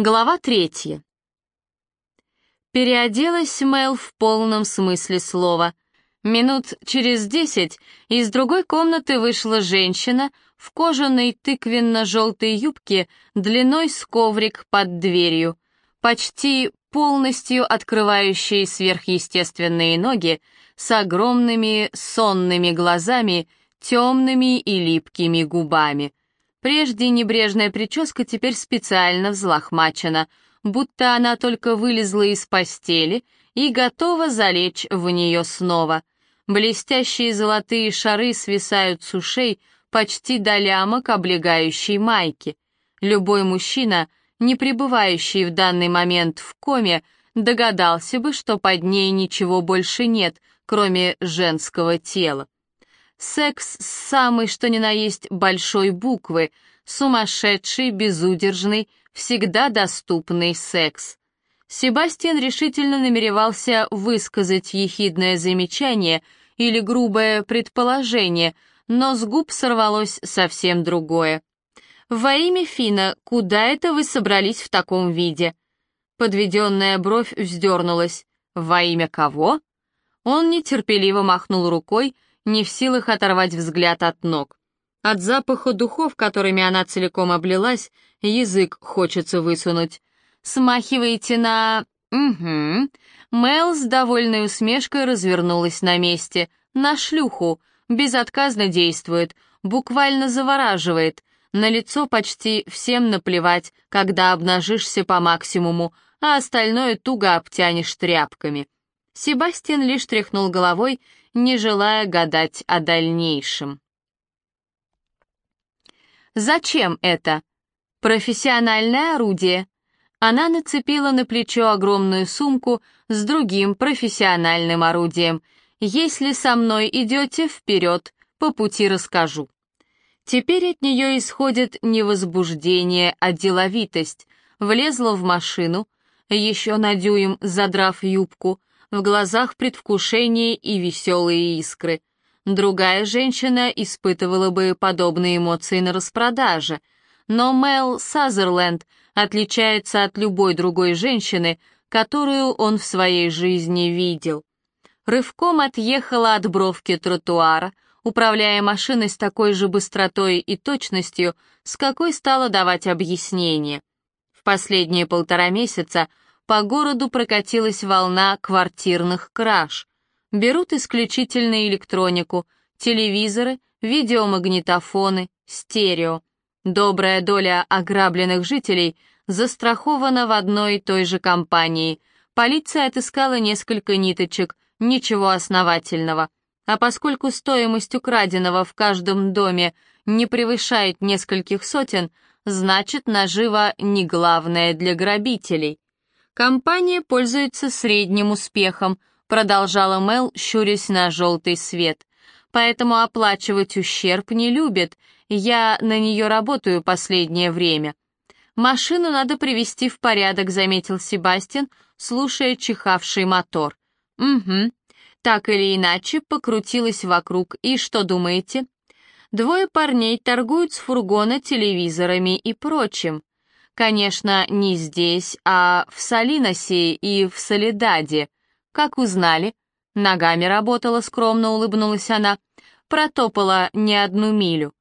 Глава третья. Переоделась Мэл в полном смысле слова. Минут через десять из другой комнаты вышла женщина в кожаной тыквенно-желтой юбке длиной с коврик под дверью, почти полностью открывающей сверхъестественные ноги с огромными сонными глазами, темными и липкими губами. Прежде небрежная прическа теперь специально взлохмачена, будто она только вылезла из постели и готова залечь в нее снова. Блестящие золотые шары свисают с ушей почти до лямок облегающей майки. Любой мужчина, не пребывающий в данный момент в коме, догадался бы, что под ней ничего больше нет, кроме женского тела. Секс с самой что ни на есть большой буквы, сумасшедший, безудержный, всегда доступный секс. Себастьян решительно намеревался высказать ехидное замечание или грубое предположение, но с губ сорвалось совсем другое. «Во имя Фина, куда это вы собрались в таком виде?» Подведенная бровь вздернулась. «Во имя кого?» Он нетерпеливо махнул рукой, не в силах оторвать взгляд от ног. От запаха духов, которыми она целиком облилась, язык хочется высунуть. «Смахиваете на...» «Угу». Мел с довольной усмешкой развернулась на месте. «На шлюху. Безотказно действует. Буквально завораживает. На лицо почти всем наплевать, когда обнажишься по максимуму, а остальное туго обтянешь тряпками». Себастьян лишь тряхнул головой не желая гадать о дальнейшем. «Зачем это?» «Профессиональное орудие». Она нацепила на плечо огромную сумку с другим профессиональным орудием. «Если со мной идете, вперед, по пути расскажу». Теперь от нее исходит не возбуждение, а деловитость. Влезла в машину, еще на дюйм задрав юбку, в глазах предвкушение и веселые искры. Другая женщина испытывала бы подобные эмоции на распродаже, но Мел Сазерленд отличается от любой другой женщины, которую он в своей жизни видел. Рывком отъехала от бровки тротуара, управляя машиной с такой же быстротой и точностью, с какой стала давать объяснение. В последние полтора месяца по городу прокатилась волна квартирных краж. Берут исключительно электронику, телевизоры, видеомагнитофоны, стерео. Добрая доля ограбленных жителей застрахована в одной и той же компании. Полиция отыскала несколько ниточек, ничего основательного. А поскольку стоимость украденного в каждом доме не превышает нескольких сотен, значит нажива не главное для грабителей. «Компания пользуется средним успехом», продолжала Мел, щурясь на желтый свет. «Поэтому оплачивать ущерб не любит. Я на нее работаю последнее время». «Машину надо привести в порядок», — заметил Себастьян, слушая чихавший мотор. «Угу. Так или иначе, покрутилась вокруг. И что думаете?» Двое парней торгуют с фургона телевизорами и прочим. Конечно, не здесь, а в Салиносе и в Солидаде. Как узнали? Ногами работала, скромно улыбнулась она. Протопала не одну милю.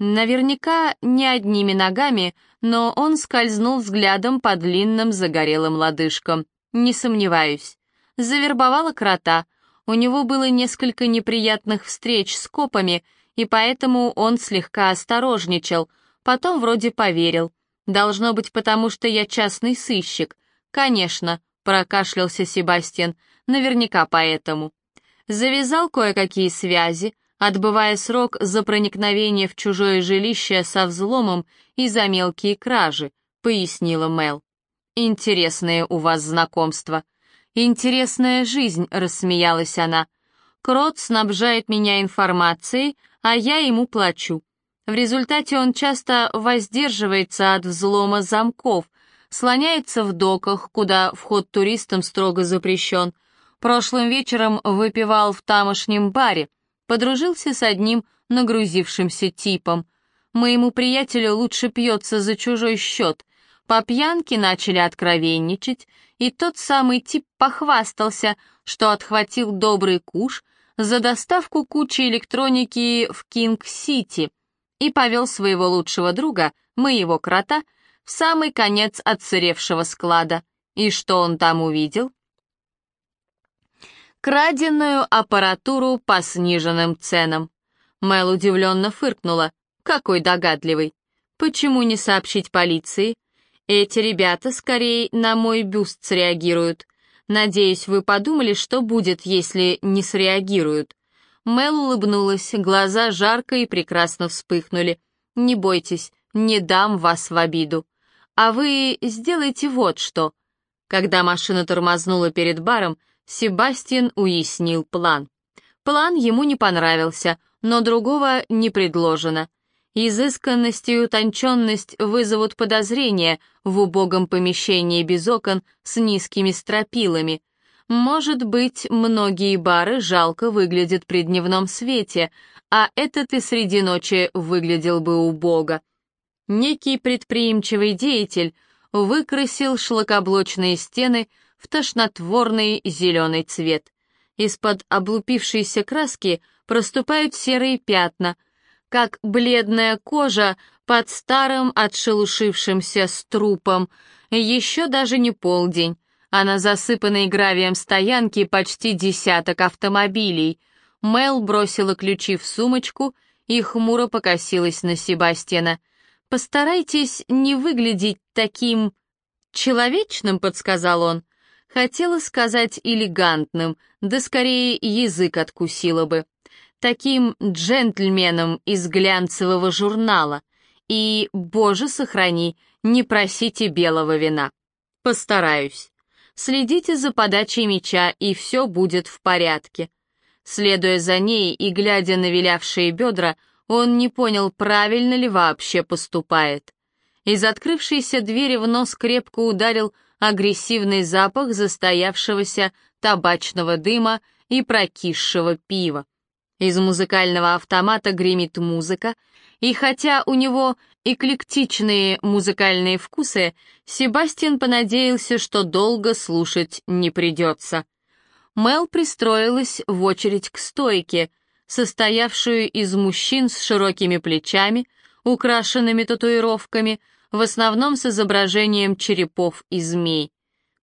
Наверняка не одними ногами, но он скользнул взглядом по длинным загорелым лодыжкам. Не сомневаюсь. Завербовала крота. У него было несколько неприятных встреч с копами, и поэтому он слегка осторожничал, потом вроде поверил. Должно быть, потому что я частный сыщик. Конечно, прокашлялся Себастьян, наверняка поэтому. Завязал кое-какие связи, отбывая срок за проникновение в чужое жилище со взломом и за мелкие кражи, пояснила Мел. Интересные у вас знакомства. Интересная жизнь, рассмеялась она. Крот снабжает меня информацией, а я ему плачу. В результате он часто воздерживается от взлома замков, слоняется в доках, куда вход туристам строго запрещен. Прошлым вечером выпивал в тамошнем баре, подружился с одним нагрузившимся типом. Моему приятелю лучше пьется за чужой счет. По пьянке начали откровенничать, и тот самый тип похвастался, что отхватил добрый куш за доставку кучи электроники в Кинг-Сити и повел своего лучшего друга, моего крота, в самый конец отсыревшего склада. И что он там увидел? Краденую аппаратуру по сниженным ценам. Мэл удивленно фыркнула. Какой догадливый. Почему не сообщить полиции? Эти ребята скорее на мой бюст среагируют. Надеюсь, вы подумали, что будет, если не среагируют. Мэл улыбнулась, глаза жарко и прекрасно вспыхнули. Не бойтесь, не дам вас в обиду. А вы сделайте вот что. Когда машина тормознула перед баром, Себастьян уяснил план. План ему не понравился, но другого не предложено. Изысканность и утонченность вызовут подозрения в убогом помещении без окон с низкими стропилами. Может быть, многие бары жалко выглядят при дневном свете, а этот и среди ночи выглядел бы убого. Некий предприимчивый деятель выкрасил шлакоблочные стены в тошнотворный зеленый цвет. Из-под облупившейся краски проступают серые пятна, как бледная кожа под старым отшелушившимся струпом. Еще даже не полдень, а на засыпанной гравием стоянке почти десяток автомобилей. Мел бросила ключи в сумочку и хмуро покосилась на Себастьяна. «Постарайтесь не выглядеть таким...» «Человечным», — подсказал он. Хотела сказать элегантным, да скорее язык откусила бы таким джентльменом из глянцевого журнала. И, боже сохрани, не просите белого вина. Постараюсь. Следите за подачей мяча, и все будет в порядке. Следуя за ней и глядя на вилявшие бедра, он не понял, правильно ли вообще поступает. Из открывшейся двери в нос крепко ударил агрессивный запах застоявшегося табачного дыма и прокисшего пива. Из музыкального автомата гремит музыка, и хотя у него эклектичные музыкальные вкусы, Себастьян понадеялся, что долго слушать не придется. Мел пристроилась в очередь к стойке, состоявшую из мужчин с широкими плечами, украшенными татуировками, в основном с изображением черепов и змей.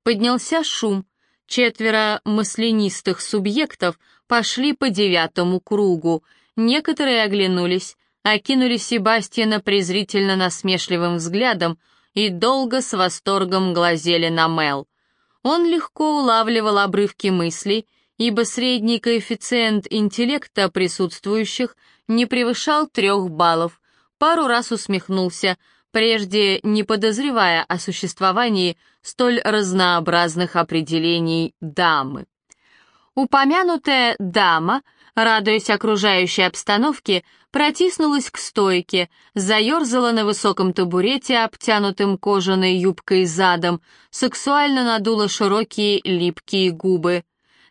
Поднялся шум, четверо маслянистых субъектов пошли по девятому кругу. Некоторые оглянулись, окинули Себастьяна презрительно насмешливым взглядом и долго с восторгом глазели на Мел. Он легко улавливал обрывки мыслей, ибо средний коэффициент интеллекта присутствующих не превышал трех баллов, пару раз усмехнулся, прежде не подозревая о существовании столь разнообразных определений дамы. Упомянутая дама, радуясь окружающей обстановке, протиснулась к стойке, заерзала на высоком табурете, обтянутым кожаной юбкой задом, сексуально надула широкие липкие губы.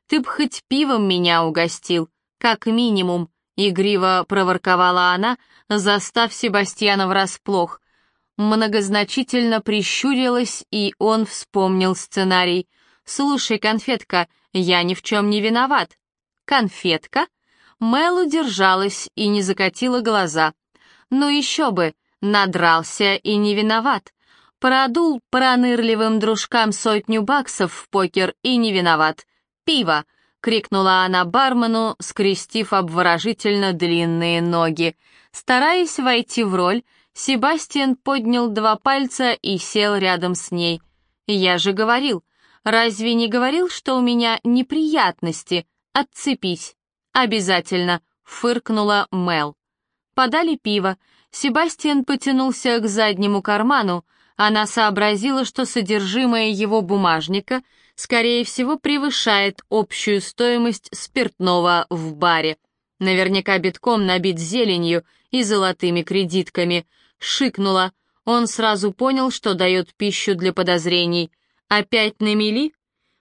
«Ты б хоть пивом меня угостил, как минимум», — игриво проворковала она, застав Себастьяна врасплох. Многозначительно прищурилась, и он вспомнил сценарий. «Слушай, конфетка, я ни в чем не виноват». «Конфетка?» Мэл удержалась и не закатила глаза. «Ну еще бы, надрался и не виноват. Продул пронырливым дружкам сотню баксов в покер и не виноват. Пиво!» — крикнула она бармену, скрестив обворожительно длинные ноги. Стараясь войти в роль, Себастьян поднял два пальца и сел рядом с ней. «Я же говорил, Разве не говорил, что у меня неприятности? Отцепись. Обязательно, фыркнула Мел. Подали пиво. Себастьян потянулся к заднему карману. Она сообразила, что содержимое его бумажника, скорее всего, превышает общую стоимость спиртного в баре. Наверняка битком набит зеленью и золотыми кредитками. Шикнула. Он сразу понял, что дает пищу для подозрений — «Опять на мели?»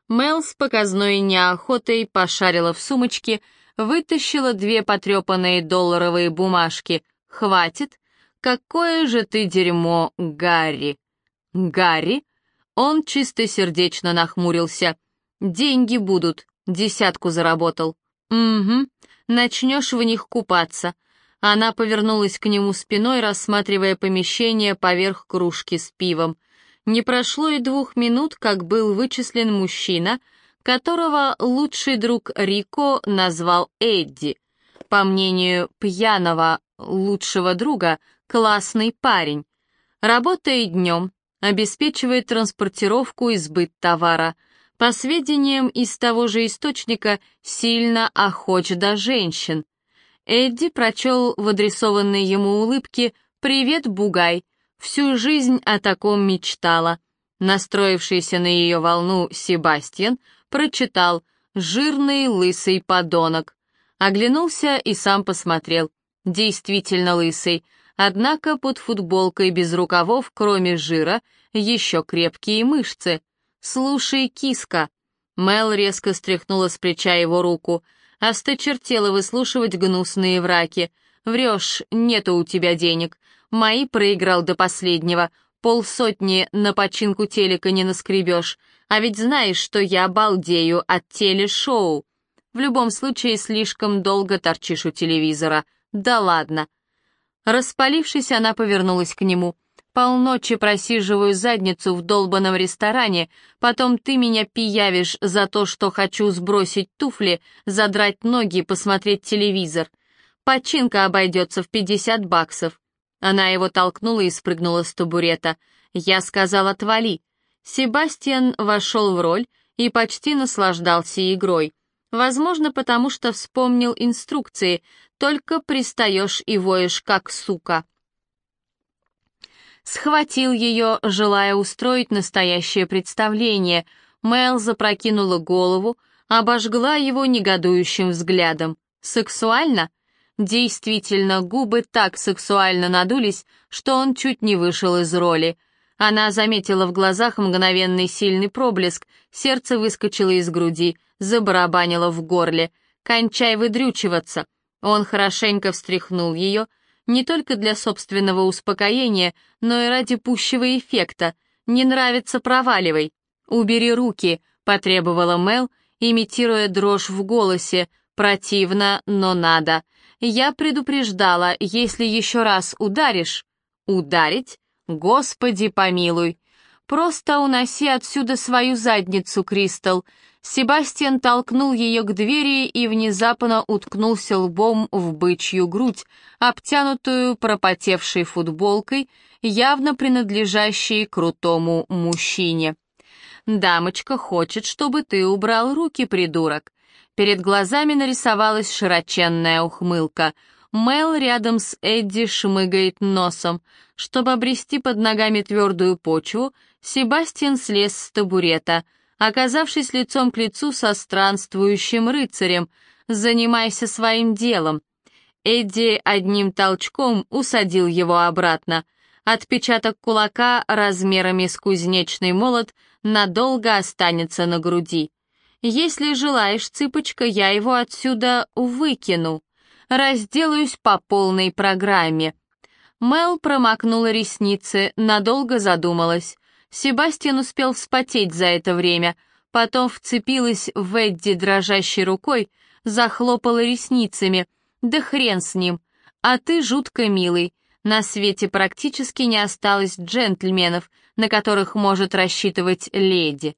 Мел с показной неохотой пошарила в сумочке, вытащила две потрепанные долларовые бумажки. «Хватит? Какое же ты дерьмо, Гарри!» Гарри? Он чистосердечно нахмурился. Деньги будут, десятку заработал. Угу, начнешь в них купаться. Она повернулась к нему спиной, рассматривая помещение поверх кружки с пивом. Не прошло и двух минут, как был вычислен мужчина, которого лучший друг Рико назвал Эдди. По мнению пьяного лучшего друга, классный парень. Работает днем, обеспечивает транспортировку и сбыт товара. По сведениям из того же источника, сильно охоч до женщин. Эдди прочел в адресованной ему улыбке «Привет, Бугай», всю жизнь о таком мечтала. Настроившийся на ее волну Себастьян прочитал «Жирный лысый подонок». Оглянулся и сам посмотрел. Действительно лысый, однако под футболкой без рукавов, кроме жира, еще крепкие мышцы. «Слушай, киска!» Мел резко стряхнула с плеча его руку. «Осточертела выслушивать гнусные враки. Врешь, нету у тебя денег. Мои проиграл до последнего. Полсотни на починку телека не наскребешь. А ведь знаешь, что я балдею от телешоу. В любом случае, слишком долго торчишь у телевизора. Да ладно. Распалившись, она повернулась к нему. Полночи просиживаю задницу в долбанном ресторане, потом ты меня пиявишь за то, что хочу сбросить туфли, задрать ноги и посмотреть телевизор. Починка обойдется в 50 баксов. Она его толкнула и спрыгнула с табурета. Я сказал «отвали». Себастьян вошел в роль и почти наслаждался игрой. Возможно, потому что вспомнил инструкции, только пристаешь и воешь, как сука. Схватил ее, желая устроить настоящее представление. Мэл запрокинула голову, обожгла его негодующим взглядом. Сексуально? Действительно, губы так сексуально надулись, что он чуть не вышел из роли. Она заметила в глазах мгновенный сильный проблеск, сердце выскочило из груди, забарабанило в горле. «Кончай выдрючиваться!» Он хорошенько встряхнул ее, не только для собственного успокоения, но и ради пущего эффекта. «Не нравится, проваливай!» «Убери руки!» — потребовала Мел, имитируя дрожь в голосе. «Противно, но надо!» Я предупреждала, если еще раз ударишь... Ударить? Господи помилуй. Просто уноси отсюда свою задницу, Кристал. Себастьян толкнул ее к двери и внезапно уткнулся лбом в бычью грудь, обтянутую пропотевшей футболкой, явно принадлежащей крутому мужчине. «Дамочка хочет, чтобы ты убрал руки, придурок. Перед глазами нарисовалась широченная ухмылка. Мел рядом с Эдди шмыгает носом. Чтобы обрести под ногами твердую почву, Себастьян слез с табурета, оказавшись лицом к лицу со странствующим рыцарем. «Занимайся своим делом». Эдди одним толчком усадил его обратно. Отпечаток кулака размерами с кузнечный молот надолго останется на груди. Если желаешь, цыпочка, я его отсюда выкину. Разделаюсь по полной программе». Мел промокнула ресницы, надолго задумалась. Себастьян успел вспотеть за это время, потом вцепилась в Эдди дрожащей рукой, захлопала ресницами. «Да хрен с ним! А ты жутко милый. На свете практически не осталось джентльменов, на которых может рассчитывать леди.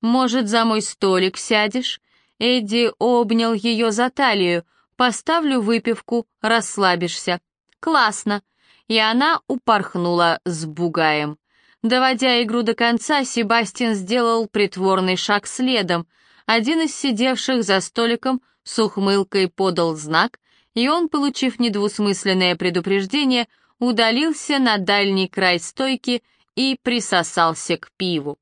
Может, за мой столик сядешь?» Эдди обнял ее за талию. «Поставлю выпивку, расслабишься». «Классно!» И она упорхнула с бугаем. Доводя игру до конца, Себастьян сделал притворный шаг следом. Один из сидевших за столиком с ухмылкой подал знак, и он, получив недвусмысленное предупреждение, удалился на дальний край стойки и присосался к пиву.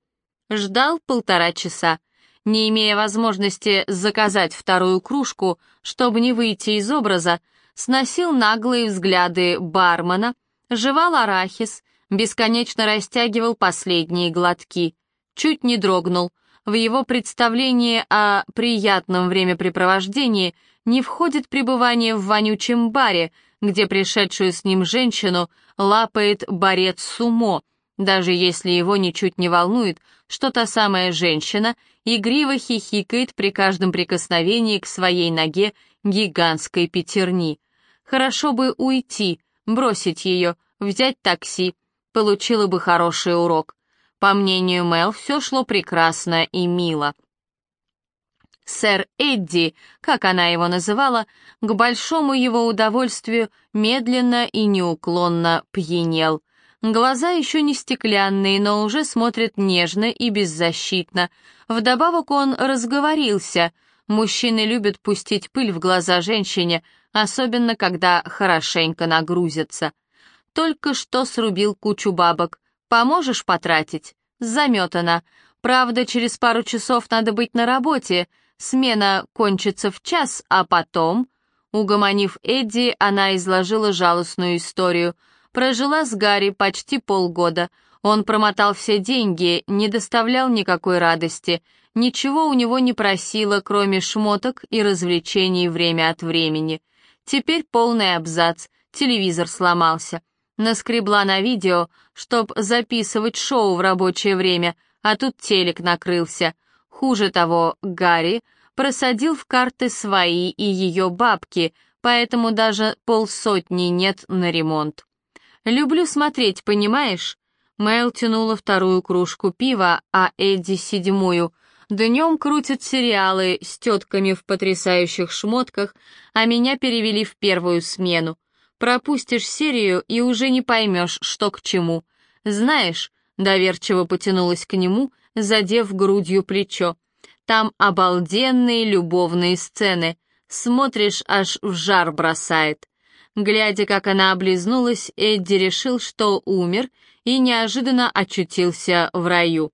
Ждал полтора часа. Не имея возможности заказать вторую кружку, чтобы не выйти из образа, сносил наглые взгляды бармена, жевал арахис, бесконечно растягивал последние глотки. Чуть не дрогнул. В его представлении о приятном времяпрепровождении не входит пребывание в вонючем баре, где пришедшую с ним женщину лапает борец сумо, даже если его ничуть не волнует, что та самая женщина игриво хихикает при каждом прикосновении к своей ноге гигантской пятерни. Хорошо бы уйти, бросить ее, взять такси, получила бы хороший урок. По мнению Мел, все шло прекрасно и мило. Сэр Эдди, как она его называла, к большому его удовольствию медленно и неуклонно пьянел. Глаза еще не стеклянные, но уже смотрят нежно и беззащитно. Вдобавок он разговорился. Мужчины любят пустить пыль в глаза женщине, особенно когда хорошенько нагрузятся. Только что срубил кучу бабок. Поможешь потратить? Заметана. Правда, через пару часов надо быть на работе. Смена кончится в час, а потом... Угомонив Эдди, она изложила жалостную историю. Прожила с Гарри почти полгода. Он промотал все деньги, не доставлял никакой радости. Ничего у него не просила, кроме шмоток и развлечений время от времени. Теперь полный абзац, телевизор сломался. Наскребла на видео, чтоб записывать шоу в рабочее время, а тут телек накрылся. Хуже того, Гарри просадил в карты свои и ее бабки, поэтому даже полсотни нет на ремонт. «Люблю смотреть, понимаешь?» Мэл тянула вторую кружку пива, а Эдди — седьмую. Днем крутят сериалы с тетками в потрясающих шмотках, а меня перевели в первую смену. Пропустишь серию и уже не поймешь, что к чему. Знаешь, доверчиво потянулась к нему, задев грудью плечо. Там обалденные любовные сцены. Смотришь, аж в жар бросает. Глядя, как она облизнулась, Эдди решил, что умер, и неожиданно очутился в раю.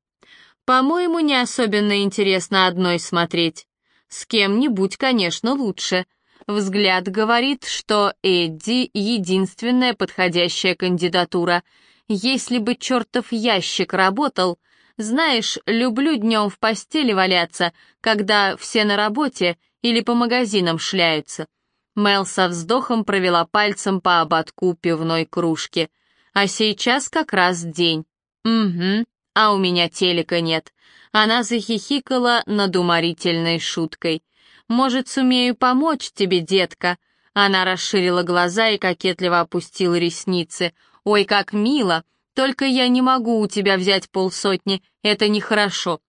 По-моему, не особенно интересно одной смотреть. С кем-нибудь, конечно, лучше. Взгляд говорит, что Эдди — единственная подходящая кандидатура. Если бы чертов ящик работал... Знаешь, люблю днем в постели валяться, когда все на работе или по магазинам шляются. Мел со вздохом провела пальцем по ободку пивной кружки. А сейчас как раз день. Угу, а у меня телека нет. Она захихикала над уморительной шуткой. Может, сумею помочь тебе, детка?» Она расширила глаза и кокетливо опустила ресницы. «Ой, как мило! Только я не могу у тебя взять полсотни, это нехорошо.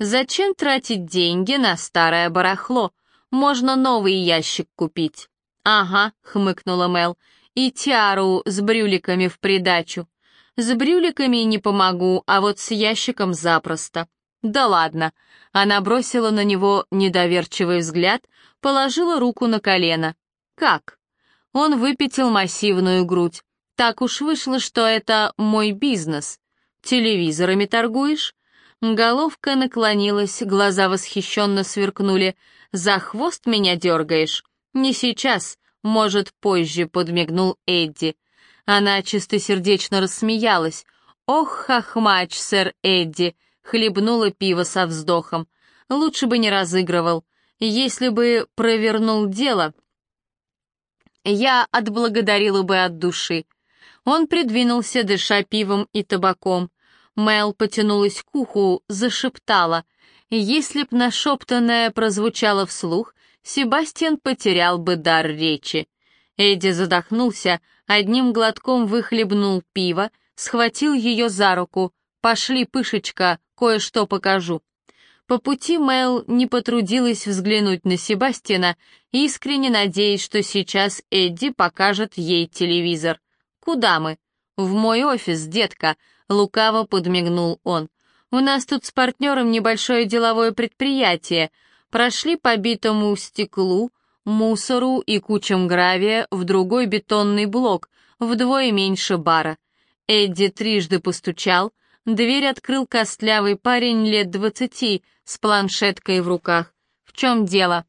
Зачем тратить деньги на старое барахло? Можно новый ящик купить». «Ага», — хмыкнула Мел, — «и тиару с брюликами в придачу». «С брюликами не помогу, а вот с ящиком запросто». «Да ладно». Она бросила на него недоверчивый взгляд, положила руку на колено. «Как?» Он выпятил массивную грудь. «Так уж вышло, что это мой бизнес. Телевизорами торгуешь?» Головка наклонилась, глаза восхищенно сверкнули. «За хвост меня дергаешь?» «Не сейчас, может, позже», — подмигнул Эдди. Она чистосердечно рассмеялась. «Ох, хохмач, сэр Эдди!» хлебнула пиво со вздохом. Лучше бы не разыгрывал. Если бы провернул дело, я отблагодарила бы от души. Он придвинулся, дыша пивом и табаком. Мел потянулась к уху, зашептала. Если б нашептанное прозвучало вслух, Себастьян потерял бы дар речи. Эдди задохнулся, одним глотком выхлебнул пиво, схватил ее за руку. «Пошли, пышечка, кое-что покажу». По пути Мэл не потрудилась взглянуть на Себастьяна, искренне надеясь, что сейчас Эдди покажет ей телевизор. «Куда мы?» «В мой офис, детка», — лукаво подмигнул он. «У нас тут с партнером небольшое деловое предприятие. Прошли по битому стеклу, мусору и кучам гравия в другой бетонный блок, вдвое меньше бара. Эдди трижды постучал, Дверь открыл костлявый парень лет двадцати с планшеткой в руках. «В чем дело?»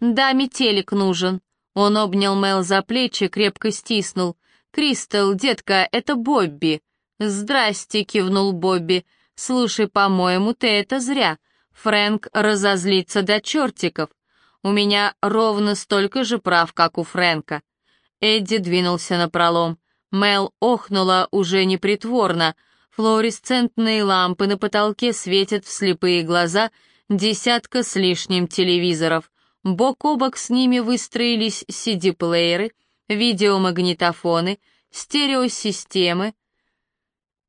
«Даме телек нужен». Он обнял Мел за плечи, крепко стиснул. «Кристал, детка, это Бобби». «Здрасте», — кивнул Бобби. «Слушай, по-моему, ты это зря. Фрэнк разозлится до чертиков. У меня ровно столько же прав, как у Фрэнка». Эдди двинулся на пролом. Мел охнула уже непритворно — Флуоресцентные лампы на потолке светят в слепые глаза десятка с лишним телевизоров. Бок о бок с ними выстроились CD-плееры, видеомагнитофоны, стереосистемы,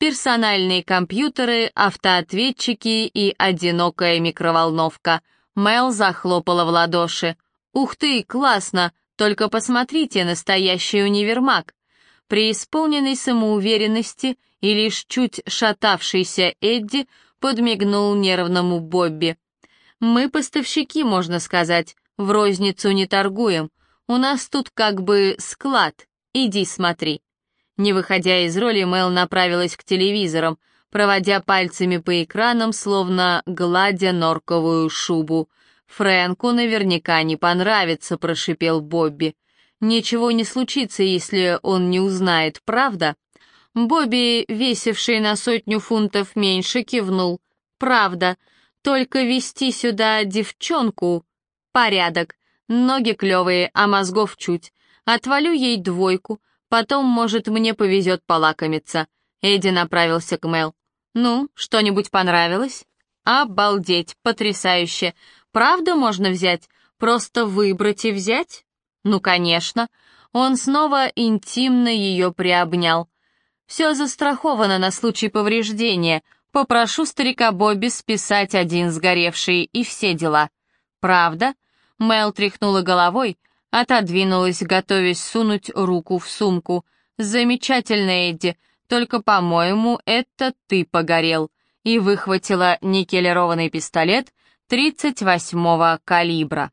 персональные компьютеры, автоответчики и одинокая микроволновка. Мел захлопала в ладоши. «Ух ты, классно! Только посмотрите, настоящий универмаг!» При исполненной самоуверенности и лишь чуть шатавшийся Эдди подмигнул нервному Бобби. «Мы поставщики, можно сказать, в розницу не торгуем. У нас тут как бы склад. Иди смотри». Не выходя из роли, Мэл направилась к телевизорам, проводя пальцами по экранам, словно гладя норковую шубу. «Фрэнку наверняка не понравится», — прошипел Бобби. «Ничего не случится, если он не узнает, правда?» Бобби, весивший на сотню фунтов меньше, кивнул. «Правда. Только вести сюда девчонку...» «Порядок. Ноги клевые, а мозгов чуть. Отвалю ей двойку, Потом, может, мне повезет полакомиться». Эдди направился к Мел. «Ну, что-нибудь понравилось?» «Обалдеть, потрясающе! Правда можно взять? Просто выбрать и взять?» «Ну, конечно». Он снова интимно ее приобнял. «Все застраховано на случай повреждения. Попрошу старика Бобби списать один сгоревший и все дела». «Правда?» Мел тряхнула головой, Отодвинулась, готовясь сунуть руку в сумку. «Замечательно, Эдди, только, по-моему, это ты погорел». И выхватила никелированный пистолет 38-го калибра.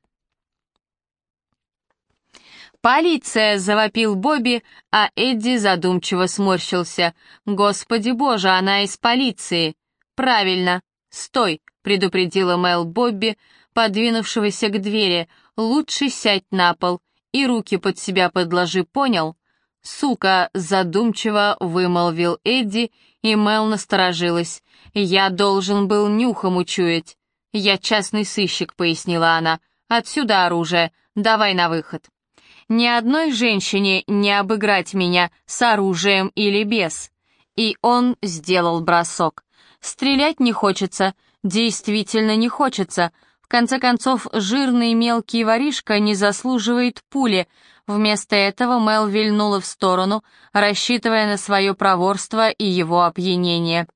«Полиция!» — завопил Бобби, а Эдди задумчиво сморщился. «Господи боже, она из полиции!» «Правильно! Стой!» — предупредила Мэл Бобби, подвинувшегося к двери. «Лучше сядь на пол и руки под себя подложи, понял?» «Сука!» — задумчиво вымолвил Эдди, и Мел насторожилась. «Я должен был нюхом учуять». «Я частный сыщик», — пояснила она. «Отсюда оружие. Давай на выход». «Ни одной женщине не обыграть меня с оружием или без». И он сделал бросок. «Стрелять не хочется, действительно не хочется конце концов, жирный мелкий воришка не заслуживает пули. Вместо этого Мел вильнула в сторону, рассчитывая на свое проворство и его опьянение.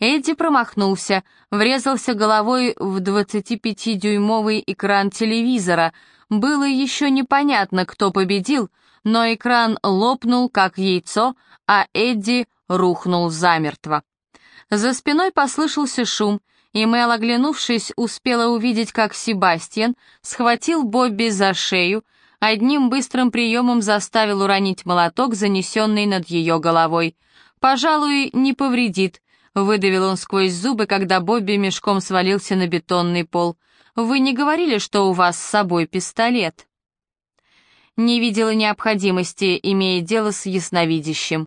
Эдди промахнулся, врезался головой в 25-дюймовый экран телевизора. Было еще непонятно, кто победил, но экран лопнул, как яйцо, а Эдди рухнул замертво. За спиной послышался шум — и Мэл, оглянувшись, успела увидеть, как Себастьян схватил Бобби за шею, одним быстрым приемом заставил уронить молоток, занесенный над ее головой. «Пожалуй, не повредит», — выдавил он сквозь зубы, когда Бобби мешком свалился на бетонный пол. «Вы не говорили, что у вас с собой пистолет?» Не видела необходимости, имея дело с ясновидящим.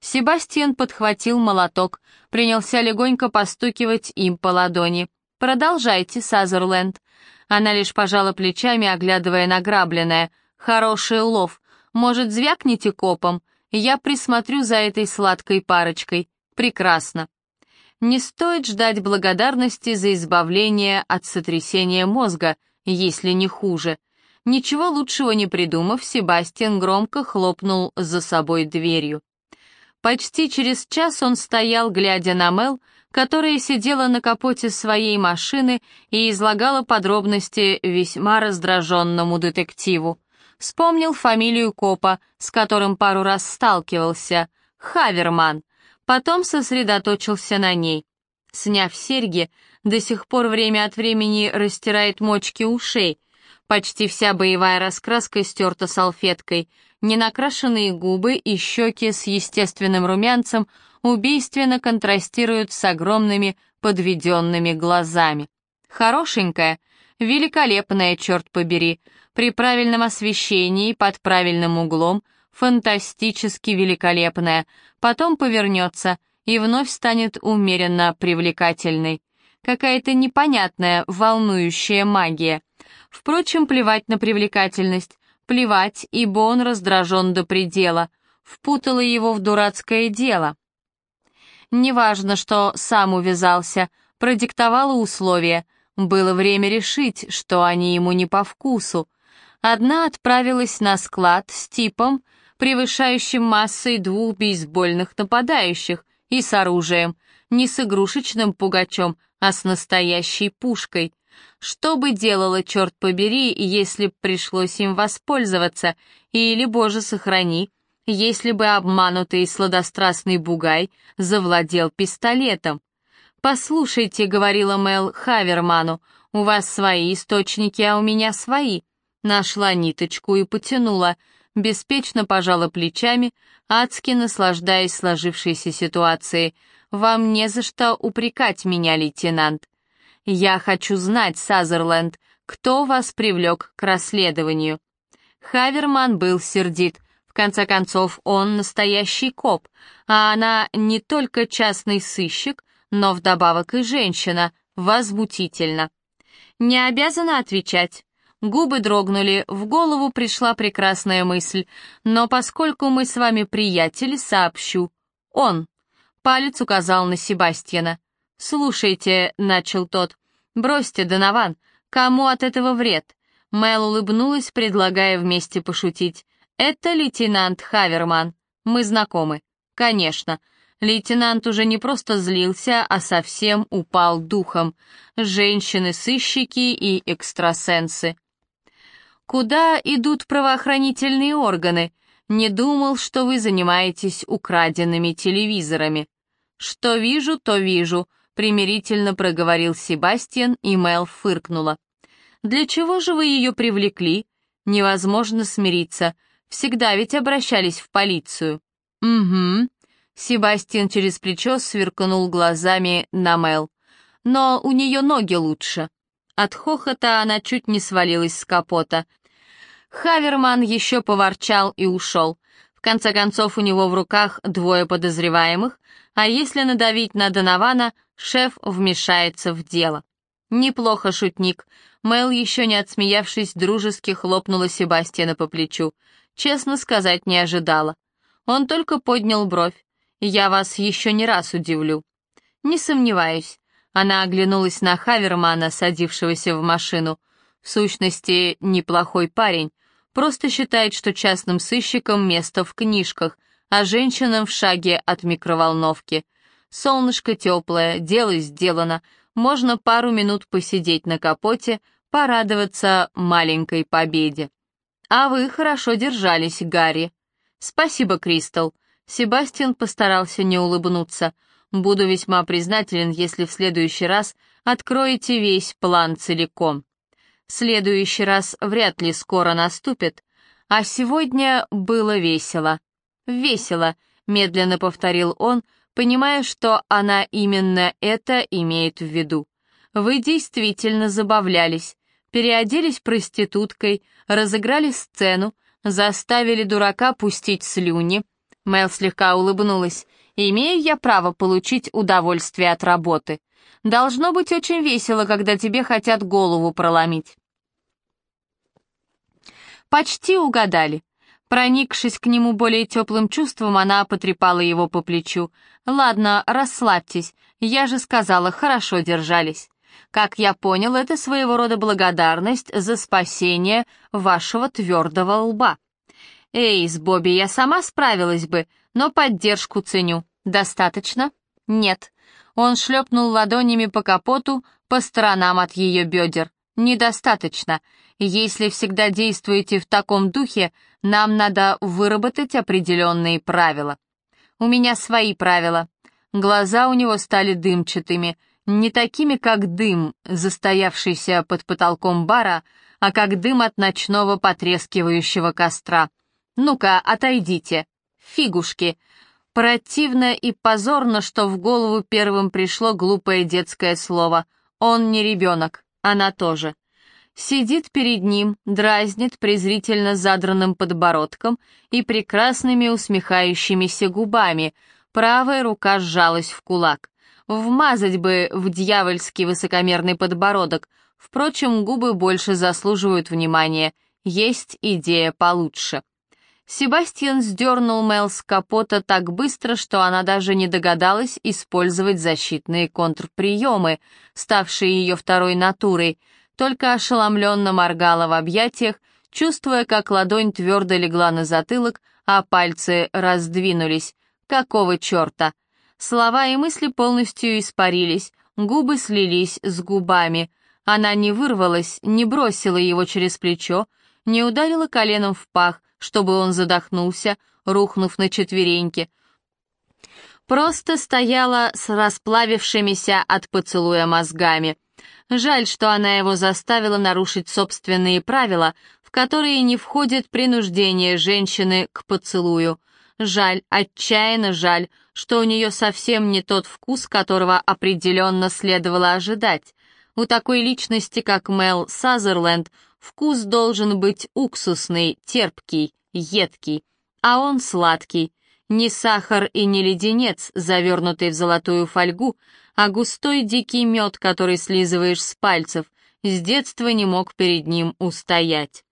Себастьян подхватил молоток, принялся легонько постукивать им по ладони. «Продолжайте, Сазерленд». Она лишь пожала плечами, оглядывая награбленное. «Хороший улов. Может, звякните копом? Я присмотрю за этой сладкой парочкой. Прекрасно». Не стоит ждать благодарности за избавление от сотрясения мозга, если не хуже. Ничего лучшего не придумав, Себастьян громко хлопнул за собой дверью. Почти через час он стоял, глядя на Мел, которая сидела на капоте своей машины и излагала подробности весьма раздраженному детективу. Вспомнил фамилию копа, с которым пару раз сталкивался, Хаверман. Потом сосредоточился на ней. Сняв серьги, до сих пор время от времени растирает мочки ушей. Почти вся боевая раскраска стерта салфеткой — ненакрашенные губы и щеки с естественным румянцем убийственно контрастируют с огромными подведенными глазами. Хорошенькая, великолепная, черт побери, при правильном освещении, под правильным углом, фантастически великолепная, потом повернется и вновь станет умеренно привлекательной. Какая-то непонятная, волнующая магия. Впрочем, плевать на привлекательность, Плевать, ибо он раздражен до предела. Впутала его в дурацкое дело. Неважно, что сам увязался, продиктовала условия. Было время решить, что они ему не по вкусу. Одна отправилась на склад с типом, превышающим массой двух бейсбольных нападающих, и с оружием, не с игрушечным пугачом, а с настоящей пушкой. Что бы делала, черт побери, если б пришлось им воспользоваться, или, боже, сохрани, если бы обманутый сладострастный бугай завладел пистолетом. «Послушайте», — говорила Мел Хаверману, — «у вас свои источники, а у меня свои». Нашла ниточку и потянула, беспечно пожала плечами, адски наслаждаясь сложившейся ситуацией. «Вам не за что упрекать меня, лейтенант. Я хочу знать, Сазерленд, кто вас привлек к расследованию». Хаверман был сердит. В конце концов, он настоящий коп, а она не только частный сыщик, но вдобавок и женщина. Возмутительно. Не обязана отвечать. Губы дрогнули, в голову пришла прекрасная мысль. Но поскольку мы с вами приятели, сообщу. Он. Палец указал на Себастьяна. «Слушайте», — начал тот, — «бросьте, Донован, кому от этого вред?» Мэл улыбнулась, предлагая вместе пошутить. «Это лейтенант Хаверман. Мы знакомы». «Конечно. Лейтенант уже не просто злился, а совсем упал духом. Женщины-сыщики и экстрасенсы. «Куда идут правоохранительные органы? Не думал, что вы занимаетесь украденными телевизорами». «Что вижу, то вижу», — примирительно проговорил Себастьян, и Мел фыркнула. «Для чего же вы ее привлекли? Невозможно смириться. Всегда ведь обращались в полицию». «Угу», Себастьян через плечо сверкнул глазами на Мел. «Но у нее ноги лучше». От хохота она чуть не свалилась с капота. Хаверман еще поворчал и ушел. В конце концов, у него в руках двое подозреваемых, а если надавить на Донована, шеф вмешается в дело. Неплохо, шутник. Мэл, еще не отсмеявшись, дружески хлопнула Себастьяна по плечу. Честно сказать, не ожидала. Он только поднял бровь. Я вас еще не раз удивлю». «Не сомневаюсь». Она оглянулась на Хавермана, садившегося в машину. В сущности, неплохой парень. Просто считает, что частным сыщикам место в книжках, а женщинам в шаге от микроволновки. Солнышко теплое, дело сделано. Можно пару минут посидеть на капоте, порадоваться маленькой победе. А вы хорошо держались, Гарри. Спасибо, Кристал. Себастьян постарался не улыбнуться. «Буду весьма признателен, если в следующий раз откроете весь план целиком. Следующий раз вряд ли скоро наступит, а сегодня было весело». «Весело», — медленно повторил он, понимая, что она именно это имеет в виду. «Вы действительно забавлялись, переоделись проституткой, разыграли сцену, заставили дурака пустить слюни, Мэл слегка улыбнулась. «Имею я право получить удовольствие от работы. Должно быть очень весело, когда тебе хотят голову проломить». Почти угадали. Проникшись к нему более теплым чувством, она потрепала его по плечу. «Ладно, расслабьтесь. Я же сказала, хорошо держались. Как я понял, это своего рода благодарность за спасение вашего твердого лба». «Эй, с Бобби я сама справилась бы, но поддержку ценю. Достаточно?» «Нет». Он шлепнул ладонями по капоту по сторонам от ее бедер. «Недостаточно. Если всегда действуете в таком духе, нам надо выработать определенные правила». «У меня свои правила». Глаза у него стали дымчатыми, не такими, как дым, застоявшийся под потолком бара, а как дым от ночного потрескивающего костра. «Ну-ка, отойдите! Фигушки!» Противно и позорно, что в голову первым пришло глупое детское слово. Он не ребенок, она тоже. Сидит перед ним, дразнит презрительно задранным подбородком и прекрасными усмехающимися губами. Правая рука сжалась в кулак. Вмазать бы в дьявольский высокомерный подбородок. Впрочем, губы больше заслуживают внимания. Есть идея получше. Себастьян сдернул Мел с капота так быстро, что она даже не догадалась использовать защитные контрприемы, ставшие ее второй натурой, только ошеломленно моргала в объятиях, чувствуя, как ладонь твердо легла на затылок, а пальцы раздвинулись. Какого черта? Слова и мысли полностью испарились, губы слились с губами. Она не вырвалась, не бросила его через плечо, не ударила коленом в пах, чтобы он задохнулся, рухнув на четвереньки. Просто стояла с расплавившимися от поцелуя мозгами. Жаль, что она его заставила нарушить собственные правила, в которые не входит принуждение женщины к поцелую. Жаль, отчаянно жаль, что у нее совсем не тот вкус, которого определенно следовало ожидать. У такой личности, как Мел Сазерленд, Вкус должен быть уксусный, терпкий, едкий, а он сладкий. Не сахар и не леденец, завернутый в золотую фольгу, а густой дикий мед, который слизываешь с пальцев, с детства не мог перед ним устоять.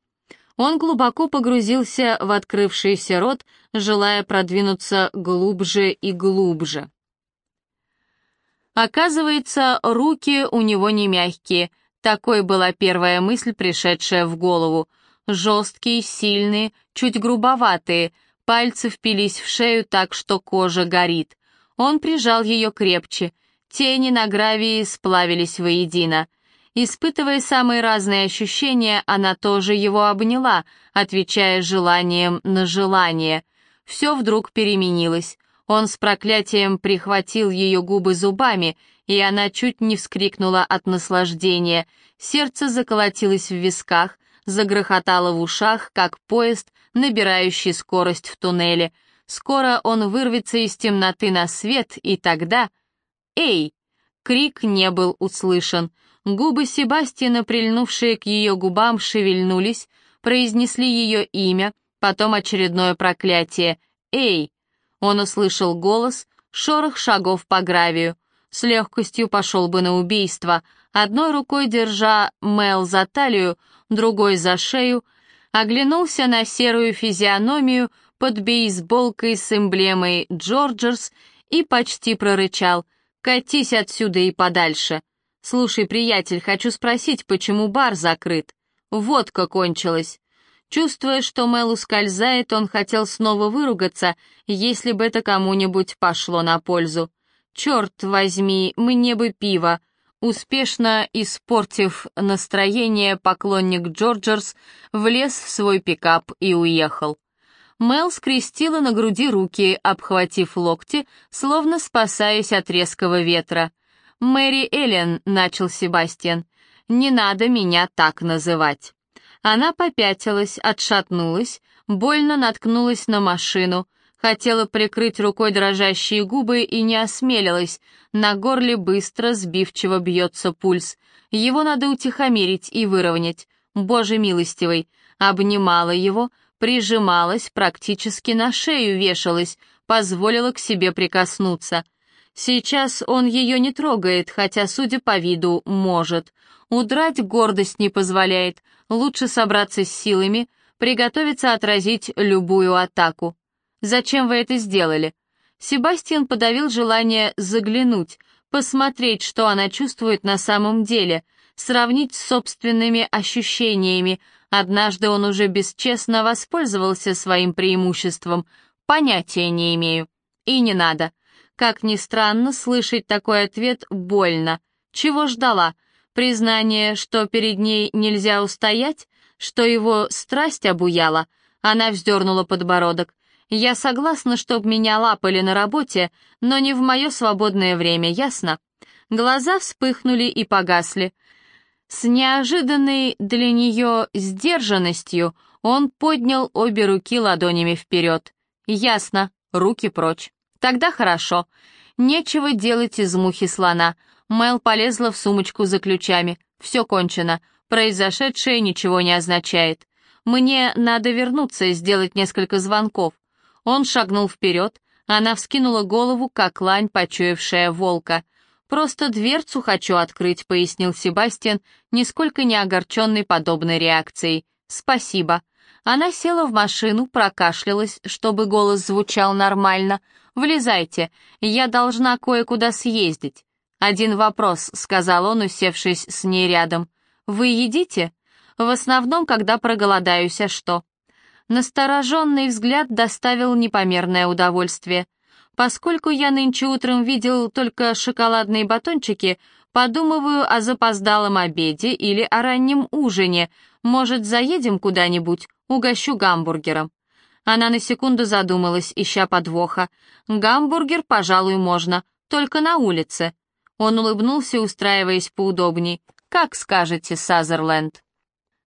Он глубоко погрузился в открывшийся рот, желая продвинуться глубже и глубже. Оказывается, руки у него не мягкие — такой была первая мысль, пришедшая в голову. Жесткие, сильные, чуть грубоватые, пальцы впились в шею так, что кожа горит. Он прижал ее крепче. Тени на гравии сплавились воедино. Испытывая самые разные ощущения, она тоже его обняла, отвечая желанием на желание. Все вдруг переменилось. Он с проклятием прихватил ее губы зубами, и она чуть не вскрикнула от наслаждения. Сердце заколотилось в висках, загрохотало в ушах, как поезд, набирающий скорость в туннеле. Скоро он вырвется из темноты на свет, и тогда... «Эй!» Крик не был услышан. Губы Себастьяна, прильнувшие к ее губам, шевельнулись, произнесли ее имя, потом очередное проклятие. «Эй!» Он услышал голос, шорох шагов по гравию с легкостью пошел бы на убийство, одной рукой держа Мел за талию, другой за шею, оглянулся на серую физиономию под бейсболкой с эмблемой «Джорджерс» и почти прорычал «Катись отсюда и подальше». «Слушай, приятель, хочу спросить, почему бар закрыт?» Водка кончилась. Чувствуя, что Мел ускользает, он хотел снова выругаться, если бы это кому-нибудь пошло на пользу. «Черт возьми, мне бы пиво!» Успешно испортив настроение, поклонник Джорджерс влез в свой пикап и уехал. Мел скрестила на груди руки, обхватив локти, словно спасаясь от резкого ветра. «Мэри Эллен», — начал Себастьян, — «не надо меня так называть». Она попятилась, отшатнулась, больно наткнулась на машину, Хотела прикрыть рукой дрожащие губы и не осмелилась. На горле быстро, сбивчиво бьется пульс. Его надо утихомирить и выровнять. Боже милостивый. Обнимала его, прижималась, практически на шею вешалась, позволила к себе прикоснуться. Сейчас он ее не трогает, хотя, судя по виду, может. Удрать гордость не позволяет. Лучше собраться с силами, приготовиться отразить любую атаку. Зачем вы это сделали?» Себастьян подавил желание заглянуть, посмотреть, что она чувствует на самом деле, сравнить с собственными ощущениями. Однажды он уже бесчестно воспользовался своим преимуществом. Понятия не имею. И не надо. Как ни странно, слышать такой ответ больно. Чего ждала? Признание, что перед ней нельзя устоять? Что его страсть обуяла? Она вздернула подбородок. Я согласна, чтоб меня лапали на работе, но не в мое свободное время, ясно? Глаза вспыхнули и погасли. С неожиданной для нее сдержанностью он поднял обе руки ладонями вперед. «Ясно, руки прочь. Тогда хорошо. Нечего делать из мухи слона». Мэл полезла в сумочку за ключами. «Все кончено. Произошедшее ничего не означает. Мне надо вернуться и сделать несколько звонков. Он шагнул вперед, она вскинула голову, как лань, почуявшая волка. «Просто дверцу хочу открыть», — пояснил Себастьян, нисколько не огорченный подобной реакцией. «Спасибо». Она села в машину, прокашлялась, чтобы голос звучал нормально. «Влезайте, я должна кое-куда съездить». «Один вопрос», — сказал он, усевшись с ней рядом. «Вы едите?» «В основном, когда проголодаюсь, а что?» Настороженный взгляд доставил непомерное удовольствие. Поскольку я нынче утром видел только шоколадные батончики, подумываю о запоздалом обеде или о раннем ужине. Может, заедем куда-нибудь? Угощу гамбургером. Она на секунду задумалась, ища подвоха. Гамбургер, пожалуй, можно, только на улице. Он улыбнулся, устраиваясь поудобней. «Как скажете, Сазерленд».